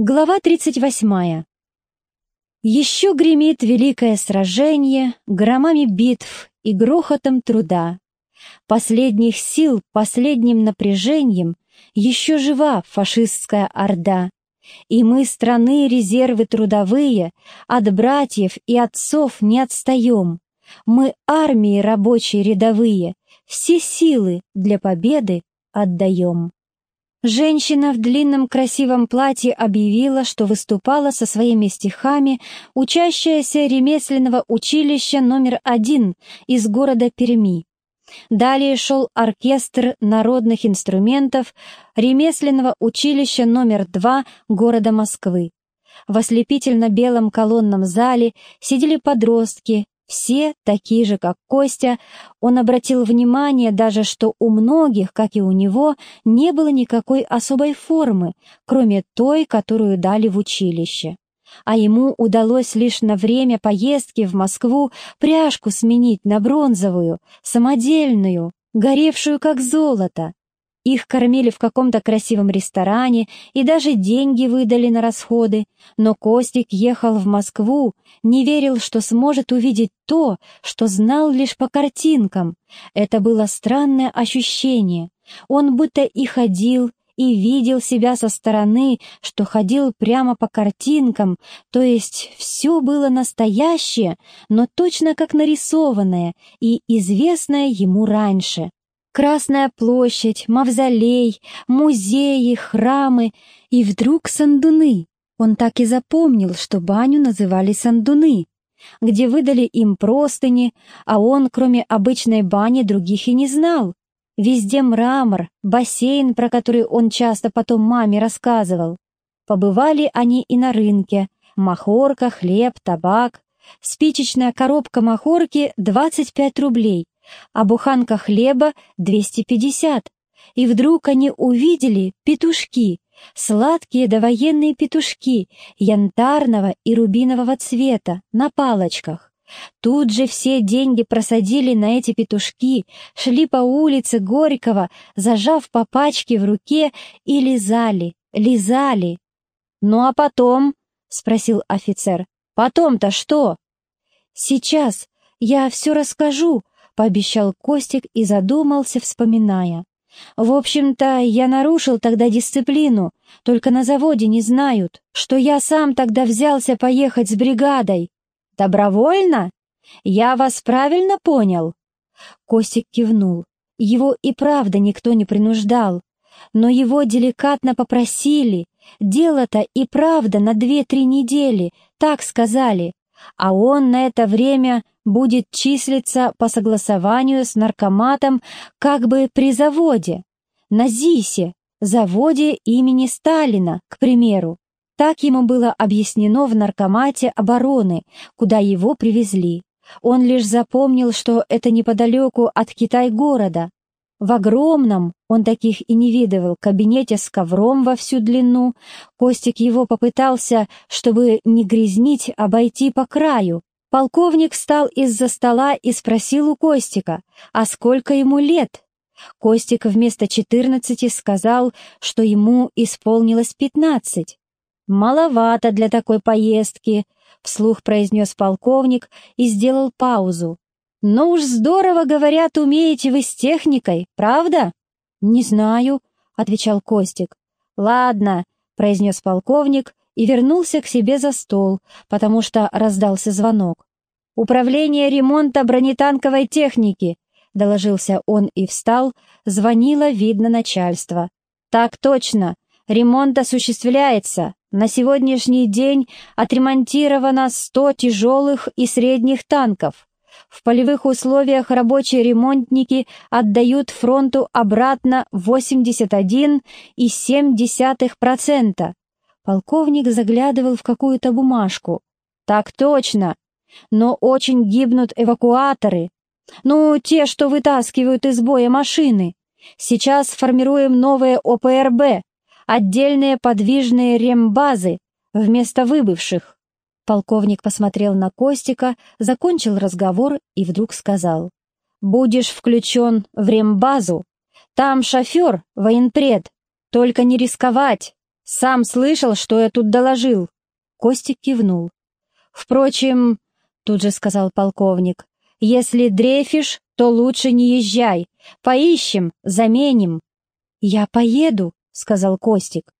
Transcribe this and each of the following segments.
Глава 38. Еще гремит великое сражение громами битв и грохотом труда. Последних сил, последним напряжением еще жива фашистская орда. И мы, страны резервы трудовые, от братьев и отцов не отстаем. Мы армии рабочие рядовые, все силы для победы отдаем. Женщина в длинном красивом платье объявила, что выступала со своими стихами учащаяся ремесленного училища номер один из города Перми. Далее шел оркестр народных инструментов ремесленного училища номер два города Москвы. В ослепительно-белом колонном зале сидели подростки, все такие же, как Костя, он обратил внимание даже, что у многих, как и у него, не было никакой особой формы, кроме той, которую дали в училище. А ему удалось лишь на время поездки в Москву пряжку сменить на бронзовую, самодельную, горевшую как золото, их кормили в каком-то красивом ресторане и даже деньги выдали на расходы, но Костик ехал в Москву, не верил, что сможет увидеть то, что знал лишь по картинкам. Это было странное ощущение. Он будто и ходил, и видел себя со стороны, что ходил прямо по картинкам, то есть все было настоящее, но точно как нарисованное и известное ему раньше. Красная площадь, мавзолей, музеи, храмы и вдруг сандуны. Он так и запомнил, что баню называли сандуны, где выдали им простыни, а он, кроме обычной бани, других и не знал. Везде мрамор, бассейн, про который он часто потом маме рассказывал. Побывали они и на рынке. Махорка, хлеб, табак. Спичечная коробка махорки — 25 рублей, а буханка хлеба — 250. И вдруг они увидели петушки, сладкие довоенные петушки янтарного и рубинового цвета на палочках. Тут же все деньги просадили на эти петушки, шли по улице Горького, зажав по пачке в руке и лизали, лизали. «Ну а потом?» — спросил офицер. «Потом-то что?» «Сейчас я все расскажу», пообещал Костик и задумался, вспоминая. В общем-то, я нарушил тогда дисциплину, только на заводе не знают, что я сам тогда взялся поехать с бригадой. Добровольно? Я вас правильно понял? Костик кивнул. Его и правда никто не принуждал, но его деликатно попросили. Дело-то и правда на две-три недели, так сказали, а он на это время будет числиться по согласованию с наркоматом как бы при заводе, на ЗИСе, заводе имени Сталина, к примеру. Так ему было объяснено в наркомате обороны, куда его привезли. Он лишь запомнил, что это неподалеку от Китай-города. В огромном, он таких и не видывал, кабинете с ковром во всю длину, Костик его попытался, чтобы не грязнить, обойти по краю, Полковник встал из-за стола и спросил у Костика, а сколько ему лет? Костик вместо четырнадцати сказал, что ему исполнилось пятнадцать. «Маловато для такой поездки», — вслух произнес полковник и сделал паузу. «Но уж здорово, говорят, умеете вы с техникой, правда?» «Не знаю», — отвечал Костик. «Ладно», — произнес полковник и вернулся к себе за стол, потому что раздался звонок. «Управление ремонта бронетанковой техники», — доложился он и встал, звонило, видно, начальство. «Так точно, ремонт осуществляется. На сегодняшний день отремонтировано 100 тяжелых и средних танков. В полевых условиях рабочие ремонтники отдают фронту обратно 81,7%. Полковник заглядывал в какую-то бумажку. «Так точно! Но очень гибнут эвакуаторы. Ну, те, что вытаскивают из боя машины. Сейчас формируем новые ОПРБ, отдельные подвижные рембазы вместо выбывших». Полковник посмотрел на Костика, закончил разговор и вдруг сказал. «Будешь включен в рембазу. Там шофер, военпред. Только не рисковать. Сам слышал, что я тут доложил. Костик кивнул. Впрочем, тут же сказал полковник, если дрейфишь, то лучше не езжай. Поищем, заменим. Я поеду, сказал Костик.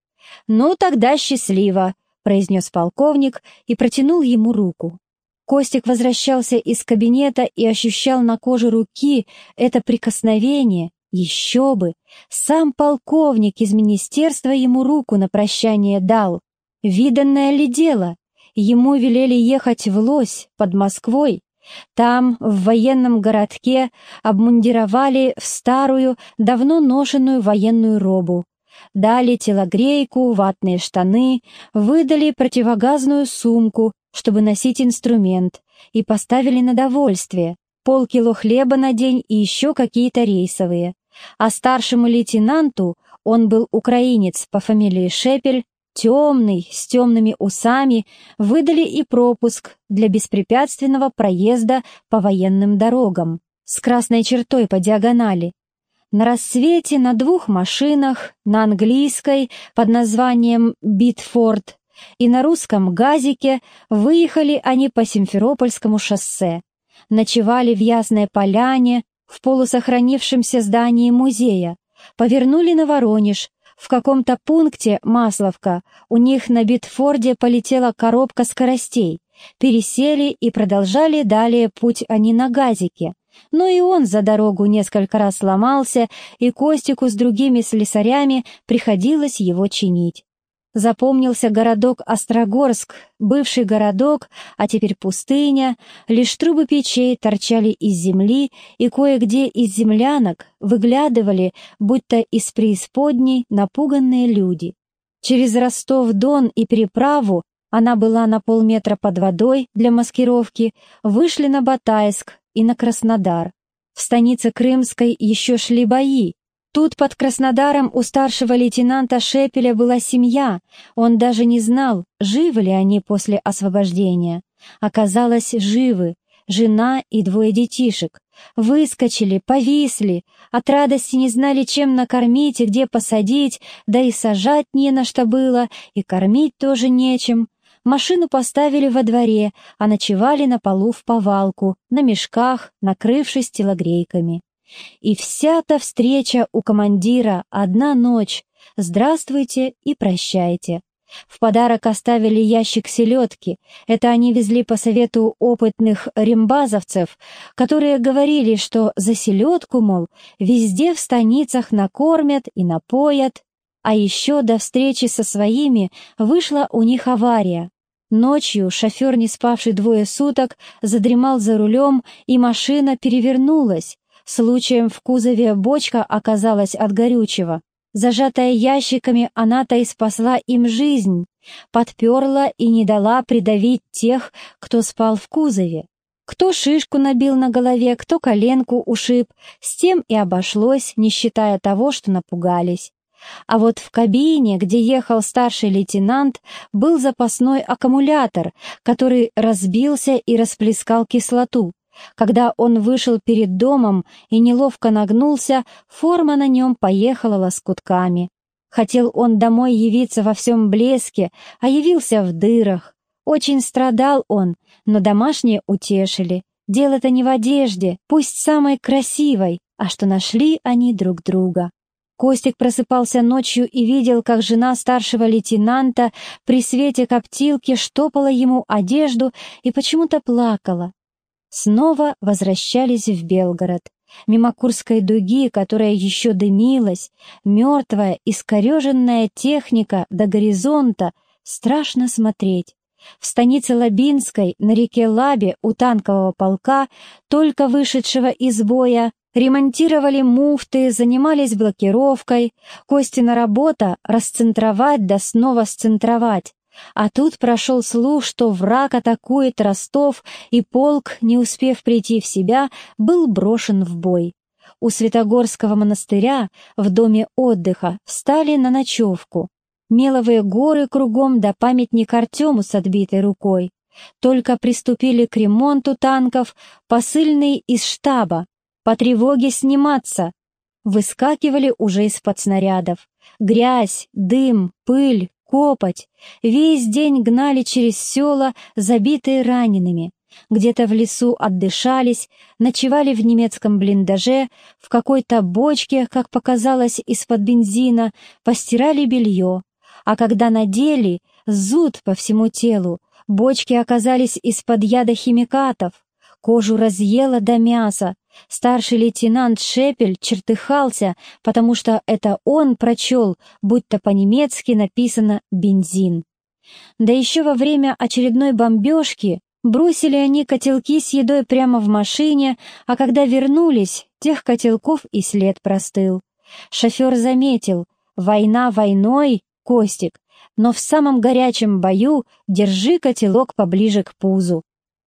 Ну, тогда счастливо, произнес полковник и протянул ему руку. Костик возвращался из кабинета и ощущал на коже руки это прикосновение, еще бы! Сам полковник из министерства ему руку на прощание дал. Виданное ли дело? Ему велели ехать в Лось под Москвой. Там, в военном городке, обмундировали в старую, давно ношенную военную робу. Дали телогрейку, ватные штаны, выдали противогазную сумку, чтобы носить инструмент, и поставили на довольствие, полкило хлеба на день и еще какие-то рейсовые а старшему лейтенанту, он был украинец по фамилии Шепель, темный, с темными усами, выдали и пропуск для беспрепятственного проезда по военным дорогам с красной чертой по диагонали. На рассвете на двух машинах, на английской под названием «Битфорд» и на русском «Газике» выехали они по Симферопольскому шоссе, ночевали в Ясной Поляне, в полусохранившемся здании музея, повернули на Воронеж, в каком-то пункте Масловка у них на Битфорде полетела коробка скоростей, пересели и продолжали далее путь они на газике. Но и он за дорогу несколько раз сломался, и Костику с другими слесарями приходилось его чинить. Запомнился городок Острогорск, бывший городок, а теперь пустыня, лишь трубы печей торчали из земли, и кое-где из землянок выглядывали, будто из преисподней, напуганные люди. Через Ростов-Дон и переправу она была на полметра под водой для маскировки, вышли на Батайск и на Краснодар. В станице Крымской еще шли бои, Тут под Краснодаром у старшего лейтенанта Шепеля была семья, он даже не знал, живы ли они после освобождения. Оказалось, живы, жена и двое детишек. Выскочили, повисли, от радости не знали, чем накормить и где посадить, да и сажать не на что было, и кормить тоже нечем. Машину поставили во дворе, а ночевали на полу в повалку, на мешках, накрывшись телогрейками. И вся-то встреча у командира одна ночь. Здравствуйте и прощайте. В подарок оставили ящик селедки. Это они везли по совету опытных рембазовцев, которые говорили, что за селедку, мол, везде в станицах накормят и напоят. А еще до встречи со своими вышла у них авария. Ночью шофер, не спавший двое суток, задремал за рулем, и машина перевернулась. Случаем в кузове бочка оказалась от горючего. Зажатая ящиками, она-то и спасла им жизнь, подперла и не дала придавить тех, кто спал в кузове. Кто шишку набил на голове, кто коленку ушиб, с тем и обошлось, не считая того, что напугались. А вот в кабине, где ехал старший лейтенант, был запасной аккумулятор, который разбился и расплескал кислоту. Когда он вышел перед домом и неловко нагнулся, форма на нем поехала лоскутками. Хотел он домой явиться во всем блеске, а явился в дырах. Очень страдал он, но домашние утешили. Дело-то не в одежде, пусть самой красивой, а что нашли они друг друга. Костик просыпался ночью и видел, как жена старшего лейтенанта при свете коптилки штопала ему одежду и почему-то плакала. Снова возвращались в Белгород, мимо Курской дуги, которая еще дымилась, мертвая, искореженная техника до горизонта, страшно смотреть. В станице Лабинской, на реке Лабе, у танкового полка, только вышедшего из боя, ремонтировали муфты, занимались блокировкой. Костина работа — расцентровать да снова сцентровать. А тут прошел слух, что враг атакует Ростов, и полк, не успев прийти в себя, был брошен в бой. У Святогорского монастыря в доме отдыха встали на ночевку. Меловые горы кругом да памятник Артему с отбитой рукой. Только приступили к ремонту танков, посыльные из штаба. По тревоге сниматься. Выскакивали уже из-под снарядов. Грязь, дым, пыль, копоть. Весь день гнали через села, забитые ранеными. Где-то в лесу отдышались, ночевали в немецком блиндаже, в какой-то бочке, как показалось, из-под бензина, постирали белье. А когда надели, зуд по всему телу, бочки оказались из-под яда химикатов, кожу разъела до мяса, Старший лейтенант Шепель чертыхался, потому что это он прочел, будто по-немецки написано «бензин». Да еще во время очередной бомбежки бросили они котелки с едой прямо в машине, а когда вернулись, тех котелков и след простыл. Шофер заметил, война войной, Костик, но в самом горячем бою держи котелок поближе к пузу.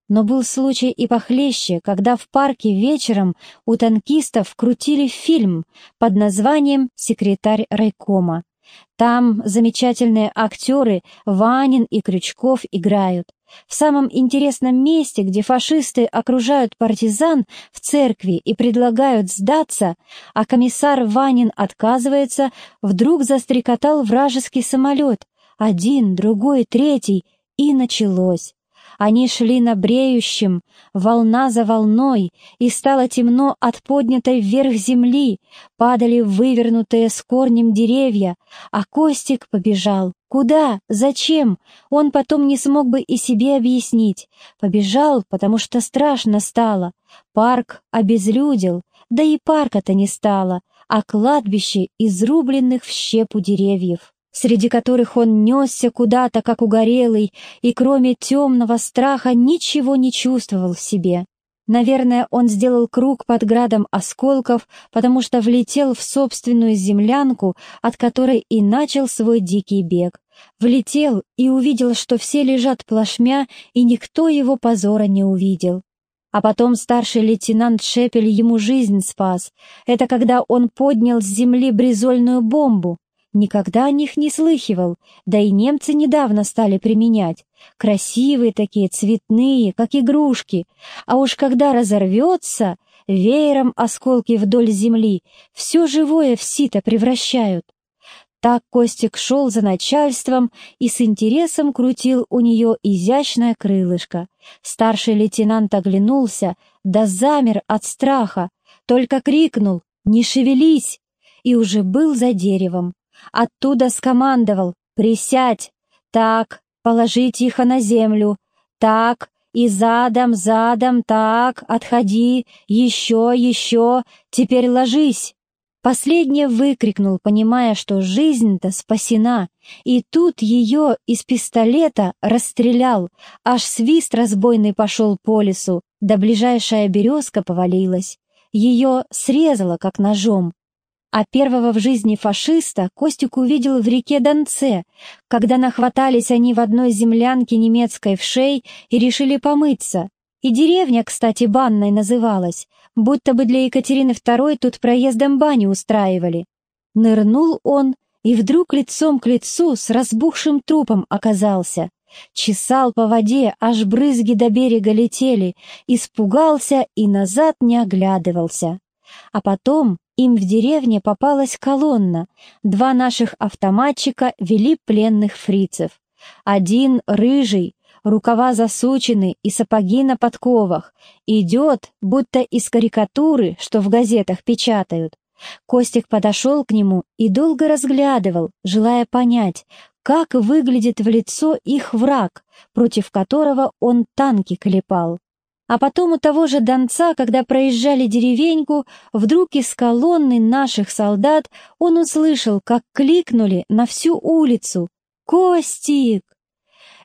Но был случай и похлеще, когда в парке вечером у танкистов крутили фильм под названием «Секретарь райкома». Там замечательные актеры Ванин и Крючков играют. В самом интересном месте, где фашисты окружают партизан в церкви и предлагают сдаться, а комиссар Ванин отказывается, вдруг застрекотал вражеский самолет. Один, другой, третий, и началось. Они шли на бреющем, волна за волной, и стало темно от поднятой вверх земли, падали вывернутые с корнем деревья, а Костик побежал. Куда? Зачем? Он потом не смог бы и себе объяснить. Побежал, потому что страшно стало. Парк обезлюдил, да и парка-то не стало, а кладбище изрубленных в щепу деревьев среди которых он несся куда-то, как угорелый, и кроме темного страха ничего не чувствовал в себе. Наверное, он сделал круг под градом осколков, потому что влетел в собственную землянку, от которой и начал свой дикий бег. Влетел и увидел, что все лежат плашмя, и никто его позора не увидел. А потом старший лейтенант Шепель ему жизнь спас. Это когда он поднял с земли бризольную бомбу, Никогда о них не слыхивал, да и немцы недавно стали применять. Красивые такие, цветные, как игрушки. А уж когда разорвется, веером осколки вдоль земли, все живое в сито превращают. Так Костик шел за начальством и с интересом крутил у нее изящное крылышко. Старший лейтенант оглянулся, да замер от страха, только крикнул «Не шевелись!» и уже был за деревом. Оттуда скомандовал «Присядь! Так, положи тихо на землю! Так, и задом, задом, так, отходи, еще, еще, теперь ложись!» Последнее выкрикнул, понимая, что жизнь-то спасена, и тут ее из пистолета расстрелял, аж свист разбойный пошел по лесу, да ближайшая березка повалилась. Ее срезало, как ножом, а первого в жизни фашиста Костик увидел в реке Донце, когда нахватались они в одной землянке немецкой в шей и решили помыться. И деревня, кстати, банной называлась, будто бы для Екатерины II тут проездом бани устраивали. Нырнул он и вдруг лицом к лицу с разбухшим трупом оказался. Чесал по воде, аж брызги до берега летели, испугался и назад не оглядывался. А потом им в деревне попалась колонна. Два наших автоматчика вели пленных фрицев. Один рыжий, рукава засучены и сапоги на подковах, идет, будто из карикатуры, что в газетах печатают. Костик подошел к нему и долго разглядывал, желая понять, как выглядит в лицо их враг, против которого он танки клепал. А потом у того же Донца, когда проезжали деревеньку, вдруг из колонны наших солдат он услышал, как кликнули на всю улицу «Костик!».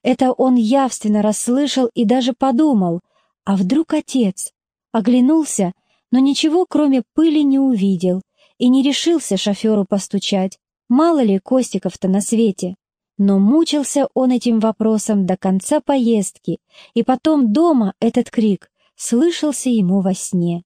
Это он явственно расслышал и даже подумал, а вдруг отец? Оглянулся, но ничего кроме пыли не увидел и не решился шоферу постучать. Мало ли Костиков-то на свете. Но мучился он этим вопросом до конца поездки, и потом дома этот крик слышался ему во сне.